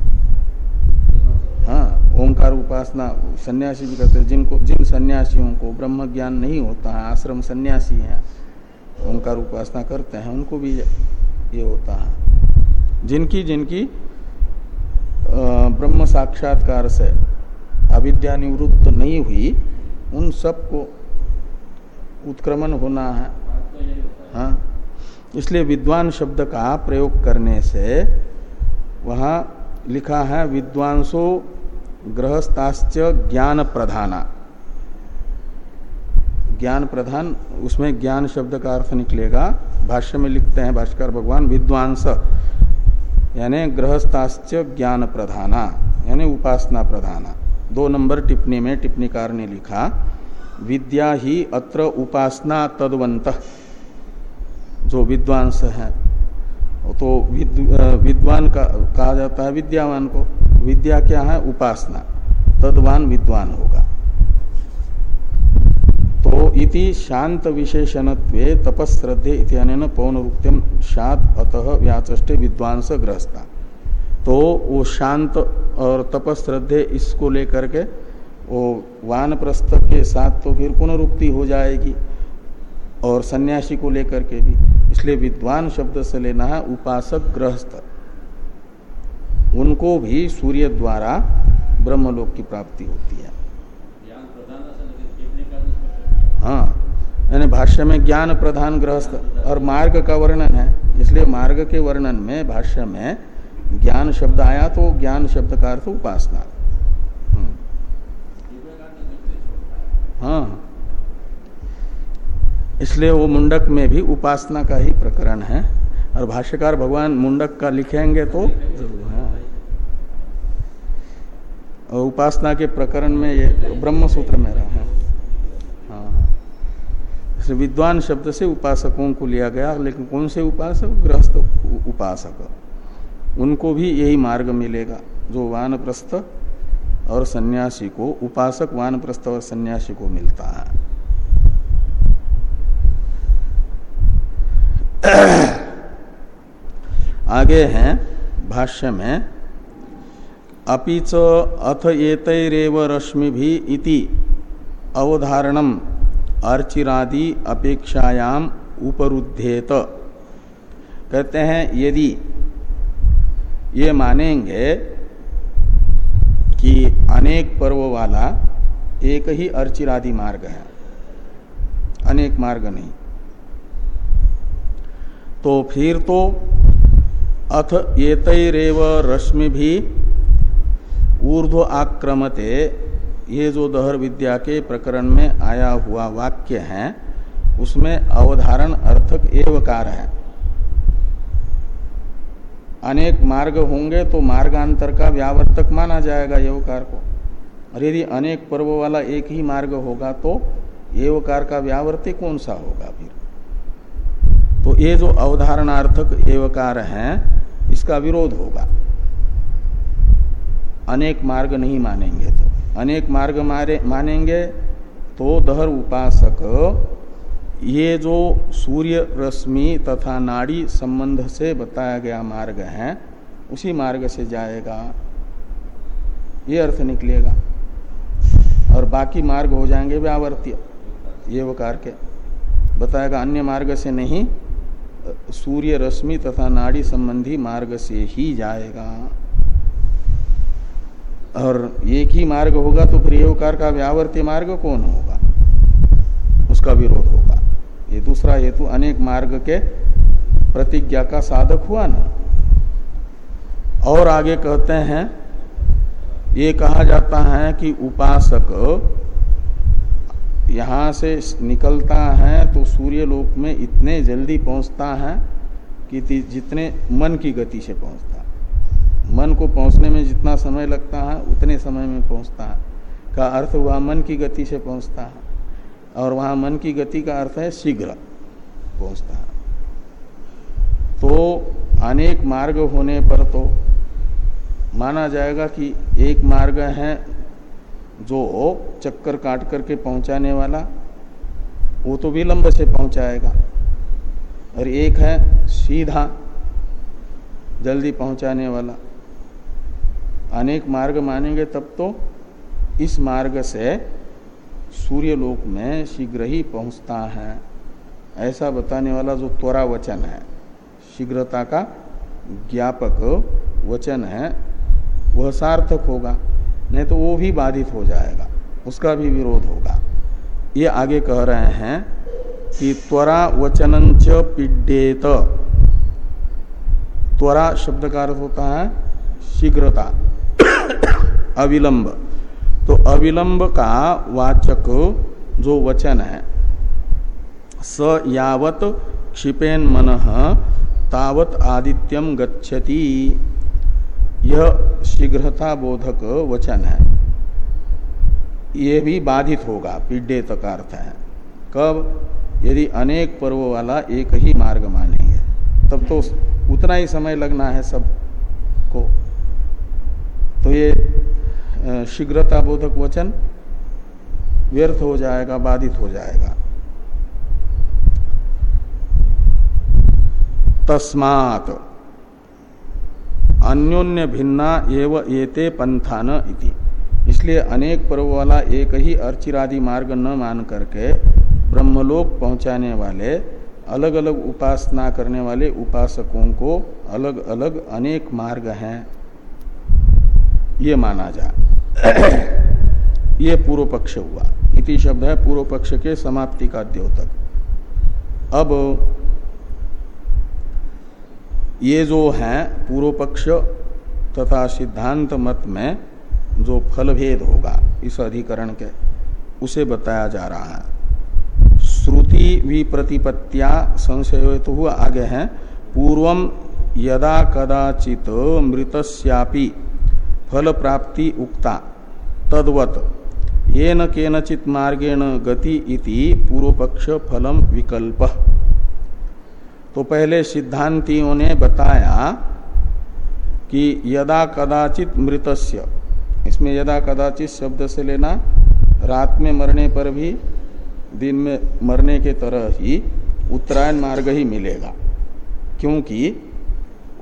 हाँ ओंकार उपासना सन्यासी भी करते हैं। जिनको, जिन सन्यासियों को ब्रह्म ज्ञान नहीं होता है, आश्रम सन्यासी हैं, ओंकार उपासना करते हैं, उनको भी ये होता है। जिनकी जिनकी ब्रह्म साक्षात्कार से अविद्या निवृत्त नहीं हुई, उन सबको उत्क्रमण होना है। हाँ? इसलिए विद्वान शब्द का प्रयोग करने से वहाँ लिखा है, विद्वांसो गृहस्थाश्च ज्ञान प्रधाना ज्ञान प्रधान उसमें ज्ञान शब्द का अर्थ निकलेगा। भाष्य में लिखते हैं भाष्कर भगवान, विद्वांस, यानी गृहस्थाश्च ज्ञान प्रधाना यानी उपासना प्रधाना। दो नंबर टिप्पणी में टिप्पणीकार ने लिखा विद्या ही अत्र उपासना तदवंत। जो विद्वांस है तो विद, विद्वान का कहा जाता है विद्यावान को विद्या क्या है? उपासना। तद्वान विद्वान होगा। तो इति शांत विशेषण तपश्रद्धे इत्यान पौनरुक्त्यम शात अतः व्याचे विद्वांस गृहस्था। तो वो शांत और तपश्रद्धे इसको लेकर के वो वान प्रस्थ के साथ तो फिर पुनरुक्ति हो जाएगी और सन्यासी को लेकर के भी। इसलिए विद्वान शब्द से लेना है उपासक गृहस्थ। उनको भी सूर्य द्वारा ब्रह्मलोक की प्राप्ति होती है? हाँ यानी भाष्य में ज्ञान प्रधान गृहस्थ और मार्ग का वर्णन है। इसलिए मार्ग के वर्णन में भाष्य में ज्ञान शब्द आया तो ज्ञान शब्द का अर्थ उपासना हम्म। हाँ। इसलिए वो मुंडक में भी उपासना का ही प्रकरण है। और भाष्यकार भगवान मुंडक का लिखेंगे तो है। और उपासना के प्रकरण में ये ब्रह्म सूत्र में रहा है। हाँ। विद्वान शब्द से उपासकों को लिया गया, लेकिन कौन से उपासक? गृहस्थ उपासक। उनको भी यही मार्ग मिलेगा, जो वान वानप्रस्थ और सन्यासी को, उपासक, वानप्रस्थ और सन्यासी को मिलता है। आगे हैं भाष्य में अपिच अथ एतरेव रश्मि भी इति अवधारणम अर्चिरादि अपेक्षायाम उपरुद्धेत। कहते हैं, यदि ये मानेंगे कि अनेक पर्व वाला एक ही अर्चिरादि मार्ग है। अनेक मार्ग नहीं। तो फिर तो अथ एतरेव रश्मि भी ऊर्ध्व आक्रमते, ये जो दहर विद्या के प्रकरण में आया हुआ वाक्य है, उसमें अवधारण अर्थक एवकार है। अनेक मार्ग होंगे तो मार्गांतर का व्यावर्तक माना जाएगा एवकार को। और यदि अनेक पर्व वाला एक ही मार्ग होगा तो एवकार का व्यावर्ती कौन सा होगा फिर? तो ये जो अवधारणार्थक एवकार है, इसका विरोध होगा। अनेक मार्ग नहीं मानेंगे तो। अनेक मार्ग मारे, मानेंगे तो दहर उपासक, ये जो सूर्य रश्मि तथा नाड़ी संबंध से बताया गया मार्ग है, उसी मार्ग से जाएगा। ये अर्थ निकलेगा। और बाकी मार्ग हो जाएँगे व्यावर्त्य ये वकार के। बताएगा, अन्य मार्ग से नहीं, सूर्य रश्मि तथा नाड़ी संबंधी मार्ग से ही जाएगा। और एक ही मार्ग होगा तो ये का व्यावर्त्य मार्ग कौन होगा? उसका विरोध होगा। ये दूसरा हेतु, अनेक मार्ग के प्रतिज्ञा का साधक हुआ ना। और आगे कहते हैं ये कहा जाता है कि उपासक यहाँ से निकलता है तो सूर्य लोक में इतने जल्दी पहुँचता है कि जितने मन की गति से पहुँचता है। मन को पहुँचने में जितना समय लगता है, उतने समय में पहुँचता है। का अर्थ हुआ मन की गति से पहुँचता है। और वहाँ मन की गति का अर्थ है शीघ्र पहुँचता है। तो अनेक मार्ग होने पर तो माना जाएगा कि एक मार्ग है जो चक्कर काट करके पहुँचाने वाला, वो तो विलंब से पहुंचाएगा। और एक है सीधा, जल्दी पहुँचाने वाला। अनेक मार्ग मानेंगे तब तो इस मार्ग से सूर्य लोक में शीघ्र ही पहुँचता है। ऐसा बताने वाला जो त्वरा वचन है, शीघ्रता का ज्ञापक वचन है वह सार्थक होगा, नहीं तो वो भी बाधित हो जाएगा, उसका भी विरोध होगा। ये आगे कह रहे हैं कि त्वरा वचनंच पिड्डेत त्वरा शब्द का अर्थ होता है शीघ्रता, अविलंब। तो अविलंब का वाचक जो वचन है, स यावत क्षिपेन मन, तावत आदित्यम गच्छति। यह शीघ्रता बोधक वचन है। ये भी बाधित होगा पीडे तक अर्थ है। कब? यदि अनेक पर्वों वाला एक ही मार्ग मानेंगे, तब तो उतना ही समय लगना है सबको तो ये शीघ्रता बोधक वचन व्यर्थ हो जाएगा, बाधित हो जाएगा। तस्मात अन्योन्य भिन्ना एव एते पंथान इति। इसलिए अनेक पर्व वाला एक ही अर्चिरादि मार्ग न मान करके ब्रह्मलोक पहुँचाने वाले अलग अलग उपासना करने वाले उपासकों को अलग अलग अनेक मार्ग हैं। ये माना जा। ये पूर्व पक्ष हुआ। इति शब्द है पूर्व पक्ष के समाप्ति का द्योतक। अब ये जो है पूर्व पक्ष तथा सिद्धांत मत में जो फलभेद होगा इस अधिकरण के, उसे बताया जा रहा है। श्रुति विप्रतिपत्तिया संशय तो हुआ आगे है, पूर्वम यदा कदाचित मृतस्यापि फल प्राप्ति उक्ता, तद्वत ये न केनचित मार्गेण गति इति पूर्व पक्ष फलम विकल्प। तो पहले सिद्धांतियों ने बताया कि यदा कदाचित मृतस्य, इसमें यदा कदाचित शब्द से लेना, रात में मरने पर भी, दिन में मरने के तरह ही उत्तरायण मार्ग ही मिलेगा। क्योंकि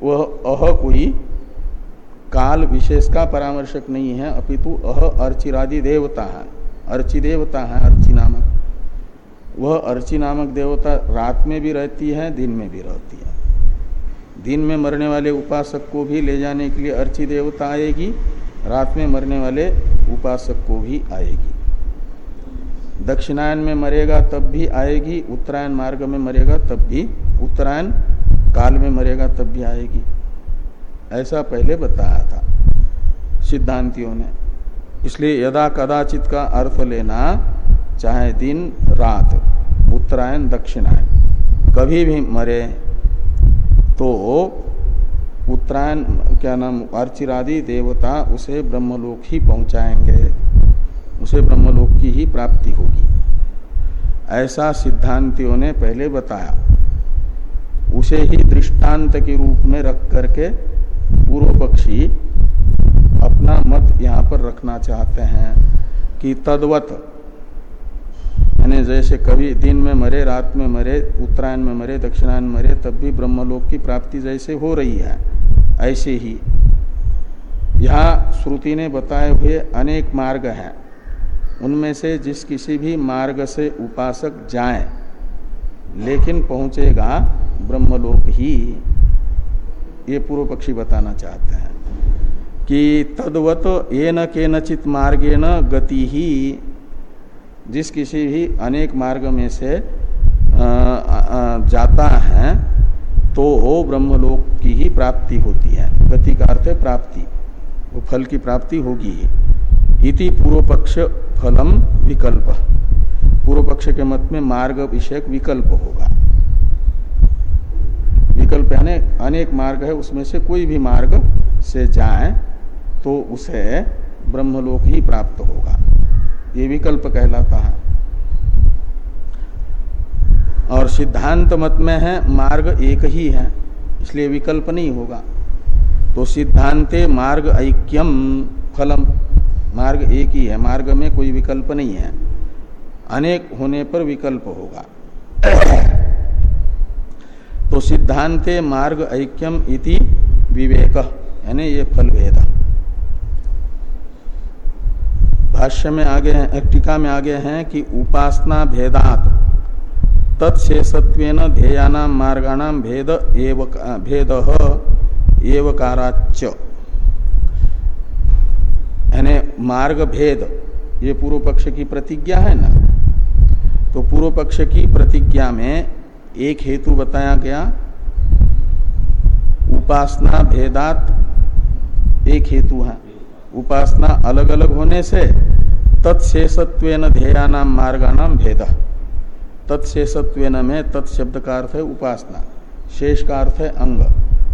वह अह कोई काल विशेष का परामर्शक नहीं है, अपितु अह अर्चिरादि देवता है अर्ची देवता है अर्चि नामक वह अर्ची नामक देवता रात में भी रहती है, दिन में भी रहती है। दिन में मरने वाले उपासक को भी ले जाने के लिए अर्ची देवता आएगी, रात में मरने वाले उपासक को भी आएगी। दक्षिणायन में मरेगा तब भी आएगी, उत्तरायण मार्ग में मरेगा तब भी उत्तरायण, काल में मरेगा तब भी आएगी। ऐसा पहले बताया था सिद्धांतियों ने। इसलिए यदा कदाचित का अर्थ लेना चाहे दिन, रात, उत्तरायण दक्षिणायन कभी भी मरे तो उत्तरायण, क्या नाम अर्चिरादि देवता उसे ब्रह्मलोक ही पहुंचाएँगे, उसे ब्रह्मलोक की ही प्राप्ति होगी। ऐसा सिद्धांतियों ने पहले बताया। उसे ही दृष्टांत के रूप में रख करके पूर्व पक्षी अपना मत यहाँ पर रखना चाहते हैं कि तद्वत यानी जैसे कभी दिन में मरे, रात में मरे, उत्तरायण में मरे दक्षिणायन मरे, तब भी ब्रह्मलोक की प्राप्ति जैसे हो रही है, ऐसे ही। यहाँ श्रुति ने बताए हुए अनेक मार्ग हैं। उनमें से जिस किसी भी मार्ग से उपासक जाए, लेकिन पहुंचेगा ब्रह्मलोक ही। ये पूर्व पक्षी बताना चाहते हैं कि तद्वत ये न के नचित मार्गे न गति। ही जिस किसी भी अनेक मार्ग में से जाता है तो वो ब्रह्मलोक की ही प्राप्ति होती है। गति का अर्थ है प्राप्ति, वो फल की प्राप्ति होगी ही। इति पूर्व पक्ष फलम विकल्प। पूर्व पक्ष के मत में मार्ग विषयक विकल्प होगा। विकल्प यानी अनेक मार्ग है, उसमें से कोई भी मार्ग से जाए तो उसे ब्रह्मलोक ही प्राप्त होगा। ये विकल्प कहलाता है। और सिद्धांत मत में है, मार्ग एक ही है, इसलिए विकल्प नहीं होगा। तो सिद्धांते मार्ग ऐक्यम फलम, मार्ग एक ही है, मार्ग में कोई विकल्प नहीं है। अनेक होने पर विकल्प होगा। तो सिद्धांते मार्ग ऐक्यम इति विवेक, यानी ये फल भेद। भाष्य में आगे हैं टीका में आगे हैं कि उपासना भेदात तत्शेषत्व ध्येयाना मार्गाणाम भेद एव भेद एवकाराच यानी मार्ग भेद ये पूर्व पक्ष की प्रतिज्ञा है ना? तो पूर्व पक्ष की प्रतिज्ञा में एक हेतु बताया गया, उपासना भेदात एक हेतु है। उपासना अलग अलग होने से तत्शेषत्व ध्येयानाम मार्गानाम भेद। तत्शेषत्व में तत्शब्द का अर्थ है उपासना, शेष का अर्थ है अंग।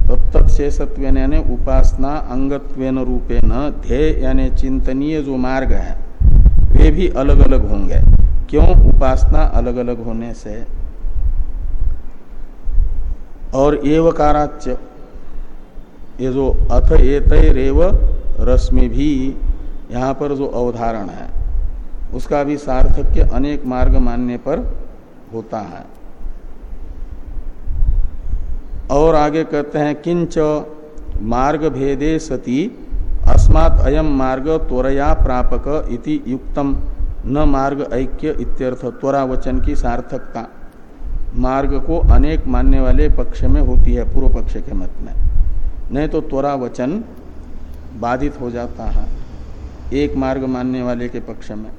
तो तत्शेषत्व यानी उपासना अंगत्व रूपेण, ध्येय यानी चिंतनीय जो मार्ग है, वे भी अलग अलग होंगे। क्यों? उपासना अलग अलग होने से। और एवकाराच्य, ये जो अथ एत रेव रश्मि भी यहाँ पर जो अवधारण है, उसका भी सार्थक्य अनेक मार्ग मानने पर होता है। और आगे कहते हैं, किंच मार्ग भेदे सती, अस्मात् अयम मार्ग त्वरया प्रापक इति युक्तम। न मार्ग ऐक्य इत्यर्थ त्वरा वचन की सार्थकता। मार्ग को अनेक मानने वाले पक्ष में होती है, पूर्व पक्ष के मत में। नहीं तो त्वरा वचन बाधित हो जाता है, एक मार्ग मानने वाले के पक्ष में।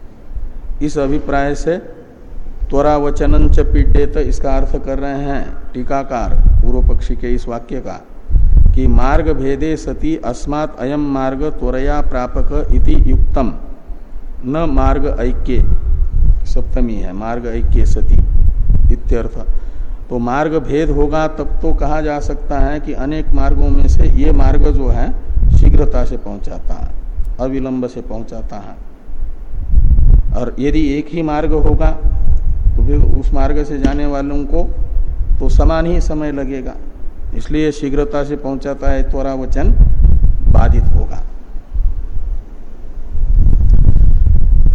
इस अभिप्राय से त्वरा वचन च तो इसका अर्थ कर रहे हैं टीकाकार पूर्व पक्षी के इस वाक्य का, कि मार्ग भेदे सती अस्मात् अयम मार्ग त्वरया प्रापक इति युक्तम। न मार्ग ऐक्य, सप्तमी है, मार्ग ऐक्य सती, इत्यर्थ। तो मार्ग भेद होगा तब तो कहा जा सकता है कि अनेक मार्गों में से ये मार्ग जो है शीघ्रता से पहुंचाता है, अविलंब से पहुंचाता है। और यदि एक ही मार्ग होगा तो फिर उस मार्ग से जाने वालों को तो समान ही समय लगेगा। इसलिए शीघ्रता से पहुंचाता है, त्वरा वचन बाधित होगा।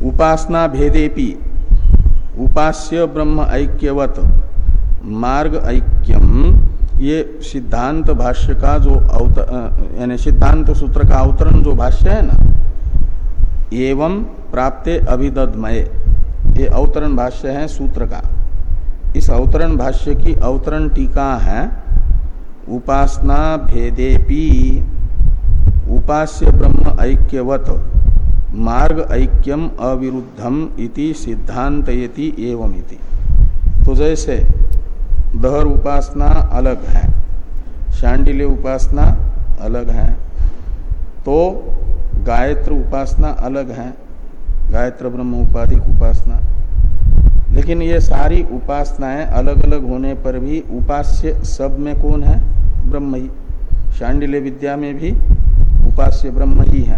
उपासना भेदेपी, उपास्य ब्रह्म ऐक्यवत, मार्ग ऐक्यम। ये सिद्धांत भाष्य का जो यानी सिद्धांत सूत्र का अवतरण जो भाष्य है ना, एवं प्राप्ते अभिदमय ये अवतरण भाष्य है सूत्र का। इस अवतरण भाष्य की अवतरण टीका है, उपासना भेदेपी, उपास्य ब्रह्म ऐक्यवत, मार्ग ऐक्यम अविरुद्धम इति सिद्धांत एवं तो जैसे दहर उपासना अलग है। शांडिल्य उपासना अलग है। तो गायत्र उपासना अलग है। गायत्र ब्रह्म उपाधिक उपासना। लेकिन ये सारी उपासनाएँ अलग अलग होने पर भी उपास्य सब में कौन है? ब्रह्म ही। शांडिल्य विद्या में भी उपास्य ब्रह्म ही है।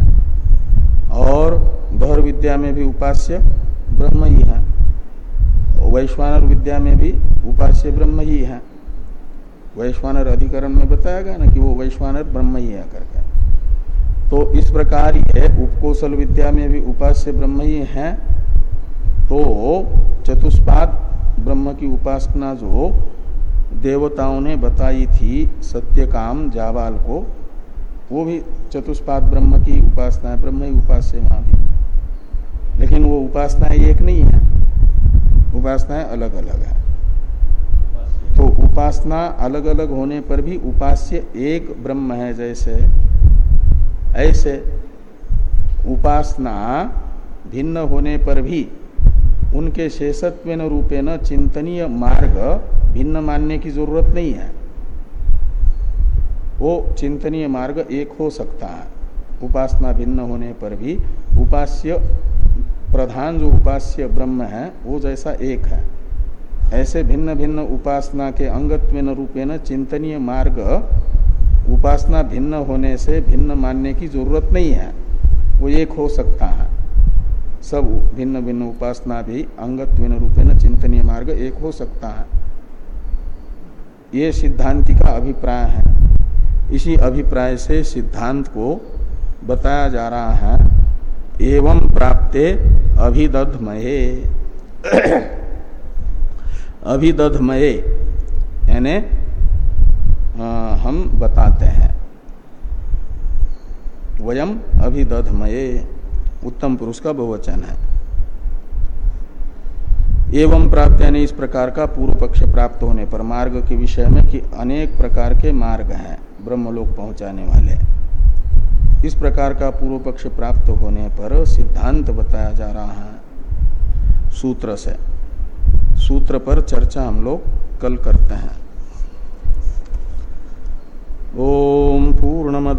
और दहर विद्या में भी उपास्य ब्रह्म ही है। वैश्वानर विद्या में भी उपास्य ब्रह्म ही है वैश्वानर अधिकरण में बताया गया ना कि वो वैश्वानर ब्रह्म ही है करके तो इस प्रकार ये उपकोशल विद्या में भी उपास्य ब्रह्म ही। है तो चतुष्पाद ब्रह्म की उपासना जो देवताओं ने बताई थी सत्यकाम जावाल को, वो भी चतुष्पाद ब्रह्म की उपासना है, ब्रह्म ही उपास्य वहाँ भी। लेकिन वो उपासना एक नहीं है। उपासनाएँ अलग अलग है। तो उपासना अलग अलग होने पर भी उपास्य एक ब्रह्म है जैसे। ऐसे उपासना भिन्न होने पर भी उनके शेषत्व रूपे न चिंतनीय मार्ग भिन्न मानने की ज़रूरत नहीं है। वो चिंतनीय मार्ग एक हो सकता है। उपासना भिन्न होने पर भी उपास्य प्रधान जो उपास्य ब्रह्म है, वो जैसा एक है। ऐसे भिन्न भिन्न उपासना के अंगत्व रूपे न चिंतनीय मार्ग उपासना भिन्न होने से भिन्न मानने की ज़रूरत नहीं है। वो एक हो सकता है। सब भिन्न भिन्न उपासना भी अंगत्व रूपे न चिंतनीय मार्ग एक हो सकता है। ये सिद्धांति का अभिप्राय है। इसी अभिप्राय से सिद्धांत को बताया जा रहा है एवं प्राप्ते अभिदधमये। अभिदधमये, यानी हम बताते हैं। वयम अभिदधमये, उत्तम पुरुष का बहुवचन है। एवं प्राप्त, यानी इस प्रकार का पूर्व पक्ष प्राप्त होने पर मार्ग के विषय में कि अनेक प्रकार के मार्ग हैं, ब्रह्मलोक पहुँचाने वाले। इस प्रकार का पूर्व पक्ष प्राप्त होने पर सिद्धांत बताया जा रहा है। सूत्र से। सूत्र पर चर्चा हम लोग कल करते हैं। ओम पूर्णमद